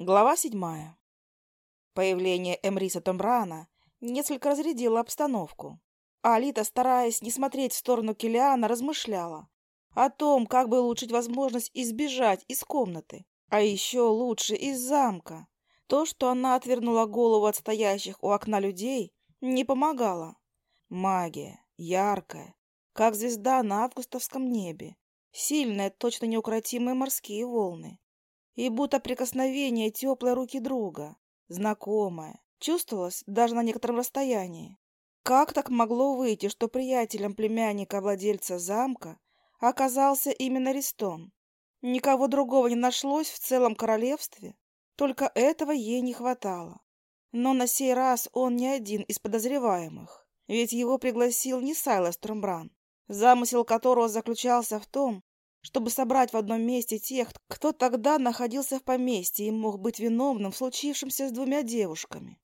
Глава седьмая. Появление Эмриса Томбрана несколько разрядило обстановку. Алита, стараясь не смотреть в сторону Килиана, размышляла о том, как бы улучшить возможность избежать из комнаты, а еще лучше из замка. То, что она отвернула голову от стоящих у окна людей, не помогало. Магия, яркая, как звезда на августовском небе, сильные, точно неукротимые морские волны и будто прикосновение теплой руки друга, знакомое, чувствовалось даже на некотором расстоянии. Как так могло выйти, что приятелем племянника владельца замка оказался именно Ристон? Никого другого не нашлось в целом королевстве, только этого ей не хватало. Но на сей раз он не один из подозреваемых, ведь его пригласил не Сайлас Тромбран, замысел которого заключался в том, чтобы собрать в одном месте тех, кто тогда находился в поместье и мог быть виновным в случившемся с двумя девушками.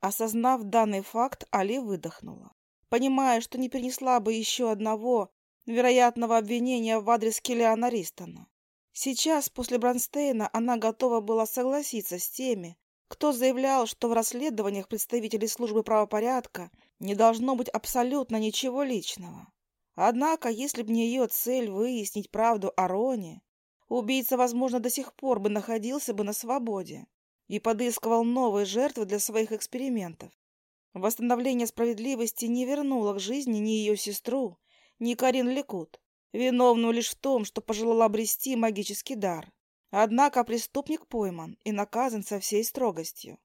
Осознав данный факт, Али выдохнула, понимая, что не перенесла бы еще одного вероятного обвинения в адрес Киллиана Ристона. Сейчас, после Бронстейна, она готова была согласиться с теми, кто заявлял, что в расследованиях представителей службы правопорядка не должно быть абсолютно ничего личного. Однако, если б не ее цель выяснить правду о Роне, убийца, возможно, до сих пор бы находился бы на свободе и подыскивал новые жертвы для своих экспериментов. Восстановление справедливости не вернуло к жизни ни ее сестру, ни Карин Лекут, виновную лишь в том, что пожелала обрести магический дар. Однако преступник пойман и наказан со всей строгостью.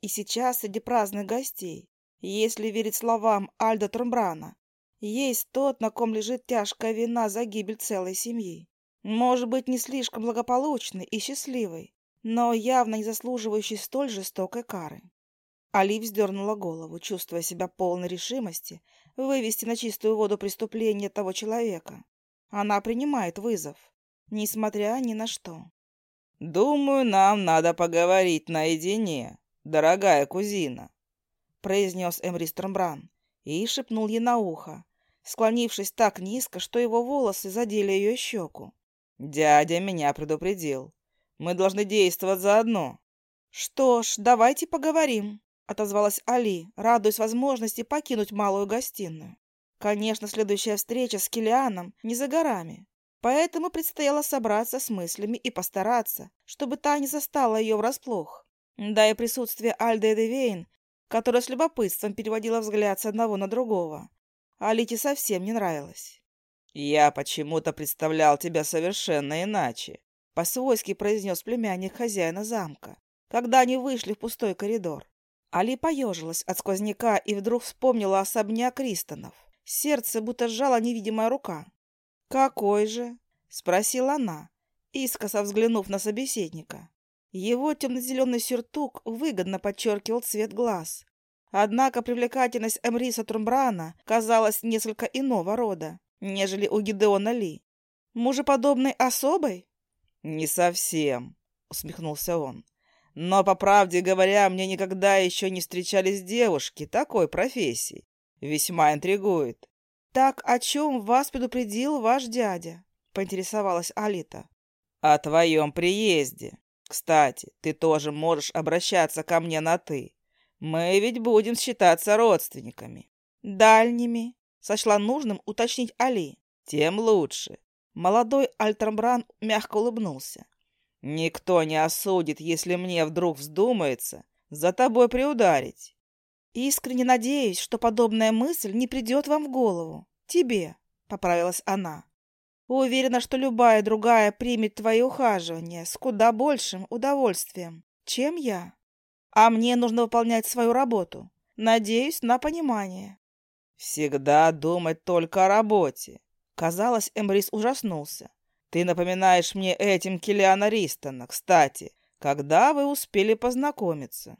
И сейчас среди праздных гостей, если верить словам Альда Тромбрана, есть тот, на ком лежит тяжкая вина за гибель целой семьи. Может быть, не слишком благополучный и счастливый, но явно не заслуживающий столь жестокой кары. Али вздернула голову, чувствуя себя полной решимости вывести на чистую воду преступление того человека. Она принимает вызов, несмотря ни на что. «Думаю, нам надо поговорить наедине, дорогая кузина», произнес Эмри Стромбран и шепнул ей на ухо, склонившись так низко, что его волосы задели ее щеку. «Дядя меня предупредил. Мы должны действовать заодно». «Что ж, давайте поговорим», — отозвалась Али, радуясь возможности покинуть малую гостиную. Конечно, следующая встреча с Килианом не за горами, поэтому предстояло собраться с мыслями и постараться, чтобы та не застала ее врасплох. Да и присутствие Альды Эдевейн, которая с любопытством переводила взгляд с одного на другого, Алите совсем не нравилось. «Я почему-то представлял тебя совершенно иначе», — по-свойски произнес племянник хозяина замка, когда они вышли в пустой коридор. Али поежилась от сквозняка и вдруг вспомнила особняк Кристонов. Сердце будто сжала невидимая рука. «Какой же?» — спросила она, искоса взглянув на собеседника. Его темно-зеленый сюртук выгодно подчеркивал цвет глаз, Однако привлекательность Эмриса Трумбрана казалась несколько иного рода, нежели у Гидеона Ли. Мужеподобной особой? «Не совсем», — усмехнулся он. «Но, по правде говоря, мне никогда еще не встречались девушки такой профессии. Весьма интригует». «Так о чем вас предупредил ваш дядя?» — поинтересовалась Алита. «О твоем приезде. Кстати, ты тоже можешь обращаться ко мне на «ты». Мы ведь будем считаться родственниками. Дальними. Сочла нужным уточнить Али. Тем лучше. Молодой Альтрамбран мягко улыбнулся. Никто не осудит, если мне вдруг вздумается за тобой приударить. Искренне надеюсь, что подобная мысль не придет вам в голову. Тебе, — поправилась она. Уверена, что любая другая примет твои ухаживания с куда большим удовольствием, чем я а мне нужно выполнять свою работу. Надеюсь на понимание. Всегда думать только о работе. Казалось, Эмрис ужаснулся. Ты напоминаешь мне этим Килиана Ристона, кстати. Когда вы успели познакомиться?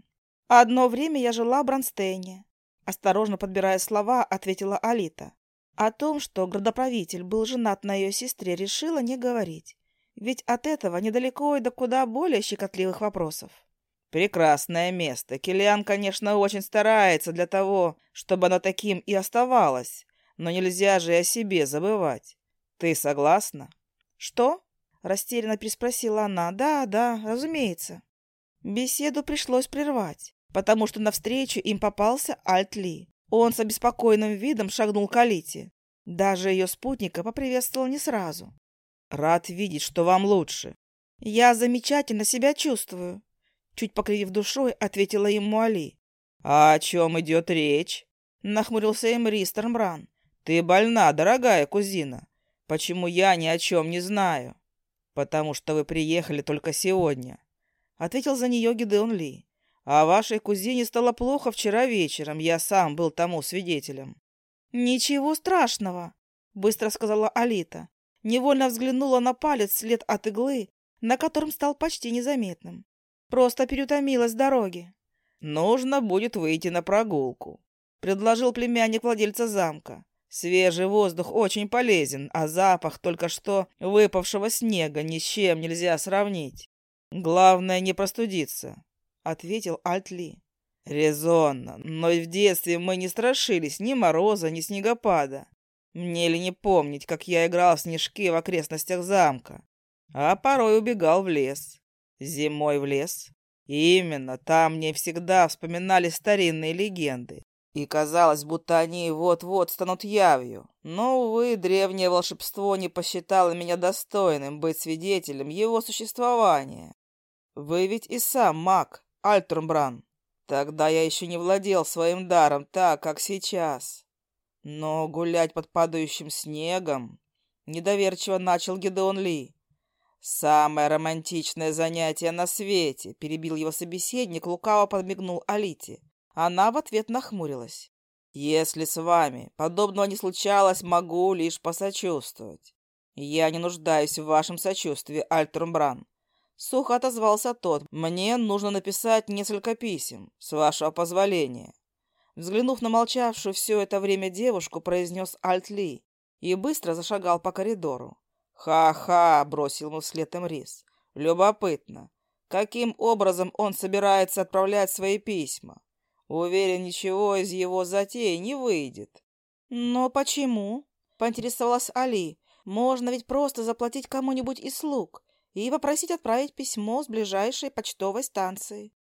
Одно время я жила в Бронстейне. Осторожно подбирая слова, ответила Алита. О том, что градоправитель был женат на ее сестре, решила не говорить. Ведь от этого недалеко и до куда более щекотливых вопросов. Прекрасное место. Килиан, конечно, очень старается для того, чтобы оно таким и оставалось. Но нельзя же и о себе забывать. Ты согласна? Что? Растерянно переспросила она. Да, да, разумеется. Беседу пришлось прервать, потому что навстречу им попался Альт Ли. Он с обеспокоенным видом шагнул к Алите. Даже ее спутника поприветствовал не сразу. «Рад видеть, что вам лучше». «Я замечательно себя чувствую», — чуть покривив душой, ответила ему Али. «А о чем идет речь?» — нахмурился Эмри Стормбран. «Ты больна, дорогая кузина. Почему я ни о чем не знаю?» «Потому что вы приехали только сегодня», — ответил за нее Гидеон Ли. «А вашей кузине стало плохо вчера вечером. Я сам был тому свидетелем». «Ничего страшного», — быстро сказала Алита. Невольно взглянула на палец след от иглы, на котором стал почти незаметным. Просто переутомилась дороги. «Нужно будет выйти на прогулку», — предложил племянник владельца замка. «Свежий воздух очень полезен, а запах только что выпавшего снега ни с чем нельзя сравнить. Главное не простудиться», — ответил Альтли. «Резонно, но в детстве мы не страшились ни мороза, ни снегопада. Мне ли не помнить, как я играл в снежки в окрестностях замка, а порой убегал в лес. Зимой в лес. Именно, там мне всегда вспоминали старинные легенды. И казалось, будто они вот-вот станут явью. Но, увы, древнее волшебство не посчитало меня достойным быть свидетелем его существования. Вы ведь и сам маг, Альтурмбран. Тогда я еще не владел своим даром так, как сейчас. Но гулять под падающим снегом... Недоверчиво начал Гедеон Ли. «Самое романтичное занятие на свете», — перебил его собеседник, лукаво подмигнул Алите. Она в ответ нахмурилась. «Если с вами подобного не случалось, могу лишь посочувствовать. Я не нуждаюсь в вашем сочувствии, Альтрумбран. Сухо отозвался тот. «Мне нужно написать несколько писем, с вашего позволения». Взглянув на молчавшую все это время девушку, произнес Альт Ли и быстро зашагал по коридору. «Ха-ха!» — бросил ему вслед Эмрис. «Любопытно, каким образом он собирается отправлять свои письма? Уверен, ничего из его затеи не выйдет». «Но почему?» — поинтересовалась Али. «Можно ведь просто заплатить кому-нибудь из слуг и попросить отправить письмо с ближайшей почтовой станции.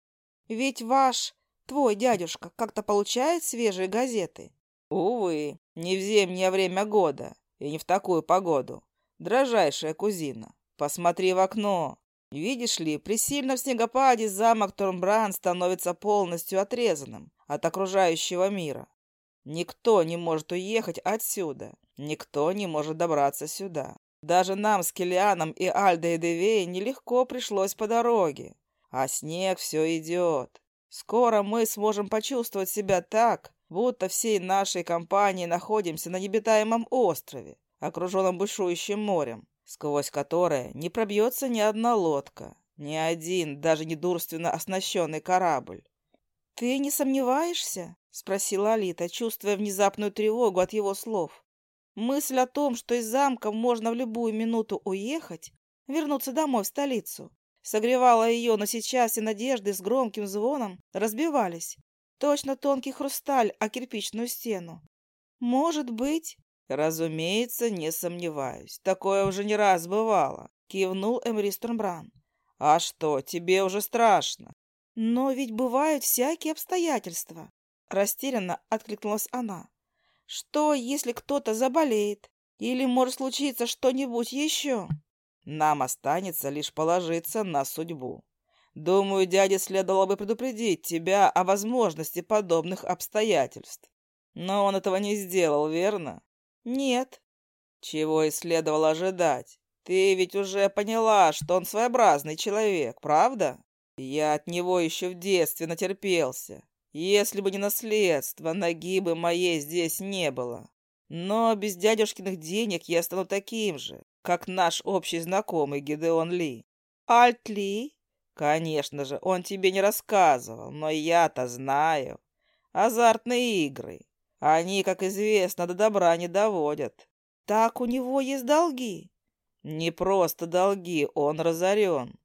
Ведь ваш, твой дядюшка, как-то получает свежие газеты. Увы, не в зимнее время года и не в такую погоду. Дрожайшая кузина, посмотри в окно. Видишь ли, при сильном снегопаде замок Тормбран становится полностью отрезанным от окружающего мира. Никто не может уехать отсюда, никто не может добраться сюда. Даже нам с Килианом и Альдой Девей нелегко пришлось по дороге. А снег все идет. Скоро мы сможем почувствовать себя так, будто всей нашей компанией находимся на небитаемом острове, окруженном бушующим морем, сквозь которое не пробьется ни одна лодка, ни один, даже недурственно оснащенный корабль. «Ты не сомневаешься?» — спросила Алита, чувствуя внезапную тревогу от его слов. Мысль о том, что из замка можно в любую минуту уехать, вернуться домой в столицу, согревала ее, но сейчас и надежды с громким звоном разбивались. Точно тонкий хрусталь о кирпичную стену. Может быть... Разумеется, не сомневаюсь. Такое уже не раз бывало, кивнул Эмри Стурмбран. А что, тебе уже страшно? Но ведь бывают всякие обстоятельства. Растерянно откликнулась она. Что, если кто-то заболеет? Или может случиться что-нибудь еще? Нам останется лишь положиться на судьбу. Думаю, дяде следовало бы предупредить тебя о возможности подобных обстоятельств. Но он этого не сделал, верно? Нет. Чего и следовало ожидать. Ты ведь уже поняла, что он своеобразный человек, правда? Я от него еще в детстве натерпелся. Если бы не наследство, ноги бы моей здесь не было. Но без дядюшкиных денег я стану таким же, как наш общий знакомый Гидеон Ли. Альт Ли? Конечно же, он тебе не рассказывал, но я-то знаю. Азартные игры. Они, как известно, до добра не доводят. Так у него есть долги? Не просто долги, он разорен.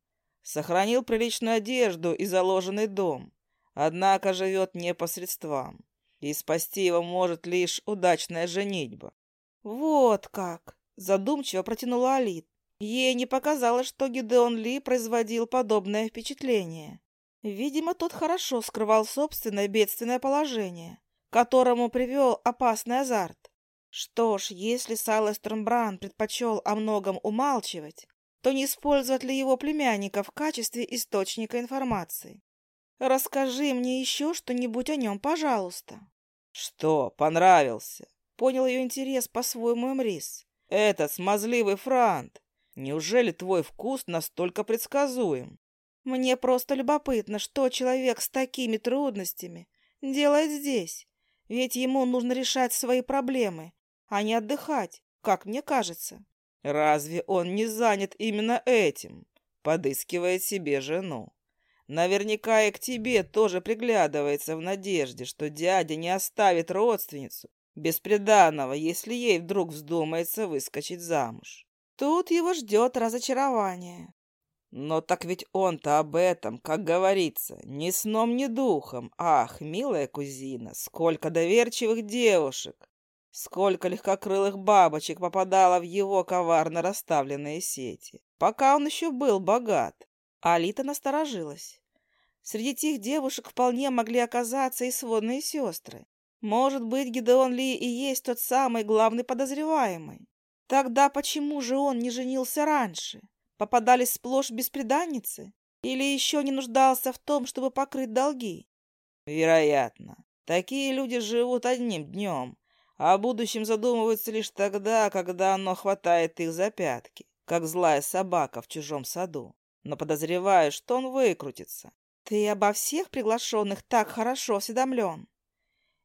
Сохранил приличную одежду и заложенный дом. Однако живет не по средствам, и спасти его может лишь удачная женитьба. «Вот как!» — задумчиво протянула Алит. Ей не показалось, что Гидеон Ли производил подобное впечатление. Видимо, тот хорошо скрывал собственное бедственное положение, которому привел опасный азарт. Что ж, если Салестернбран предпочел о многом умалчивать, то не использовать ли его племянника в качестве источника информации? Расскажи мне еще что-нибудь о нем, пожалуйста. Что, понравился? Понял ее интерес по-своему Эмрис. Этот смазливый франт. Неужели твой вкус настолько предсказуем? Мне просто любопытно, что человек с такими трудностями делает здесь. Ведь ему нужно решать свои проблемы, а не отдыхать, как мне кажется. Разве он не занят именно этим? Подыскивает себе жену. Наверняка и к тебе тоже приглядывается в надежде, что дядя не оставит родственницу бесприданного, если ей вдруг вздумается выскочить замуж. Тут его ждет разочарование. Но так ведь он-то об этом, как говорится, ни сном, ни духом. Ах, милая кузина, сколько доверчивых девушек, сколько легкокрылых бабочек попадало в его коварно расставленные сети, пока он еще был богат. Алита насторожилась. Среди тех девушек вполне могли оказаться и сводные сестры. Может быть, Гидеон Ли и есть тот самый главный подозреваемый. Тогда почему же он не женился раньше? Попадались сплошь беспреданницы? Или еще не нуждался в том, чтобы покрыть долги? Вероятно. Такие люди живут одним днем, а о будущем задумываются лишь тогда, когда оно хватает их за пятки, как злая собака в чужом саду. Но подозреваю, что он выкрутится. Ты обо всех приглашенных так хорошо осведомлен.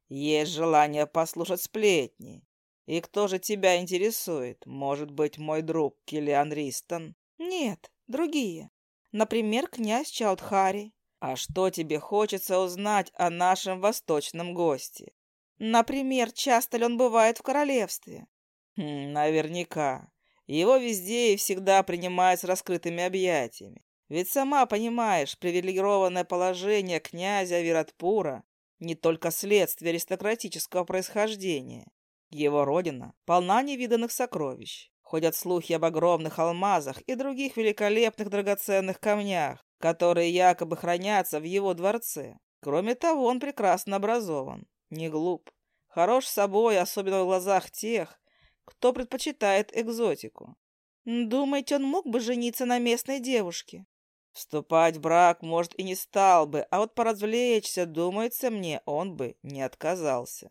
Есть желание послушать сплетни. И кто же тебя интересует? Может быть, мой друг Киллиан Ристон? Нет, другие. Например, князь Чаудхари. А что тебе хочется узнать о нашем восточном госте? Например, часто ли он бывает в королевстве? Хм, наверняка. Его везде и всегда принимают с раскрытыми объятиями. Ведь сама понимаешь, привилегированное положение князя Виратпура не только следствие аристократического происхождения. Его родина полна невиданных сокровищ. Ходят слухи об огромных алмазах и других великолепных драгоценных камнях, которые якобы хранятся в его дворце. Кроме того, он прекрасно образован, не глуп, хорош собой, особенно в глазах тех, кто предпочитает экзотику. Думаете, он мог бы жениться на местной девушке? Вступать в брак, может, и не стал бы, а вот поразвлечься, думается мне, он бы не отказался.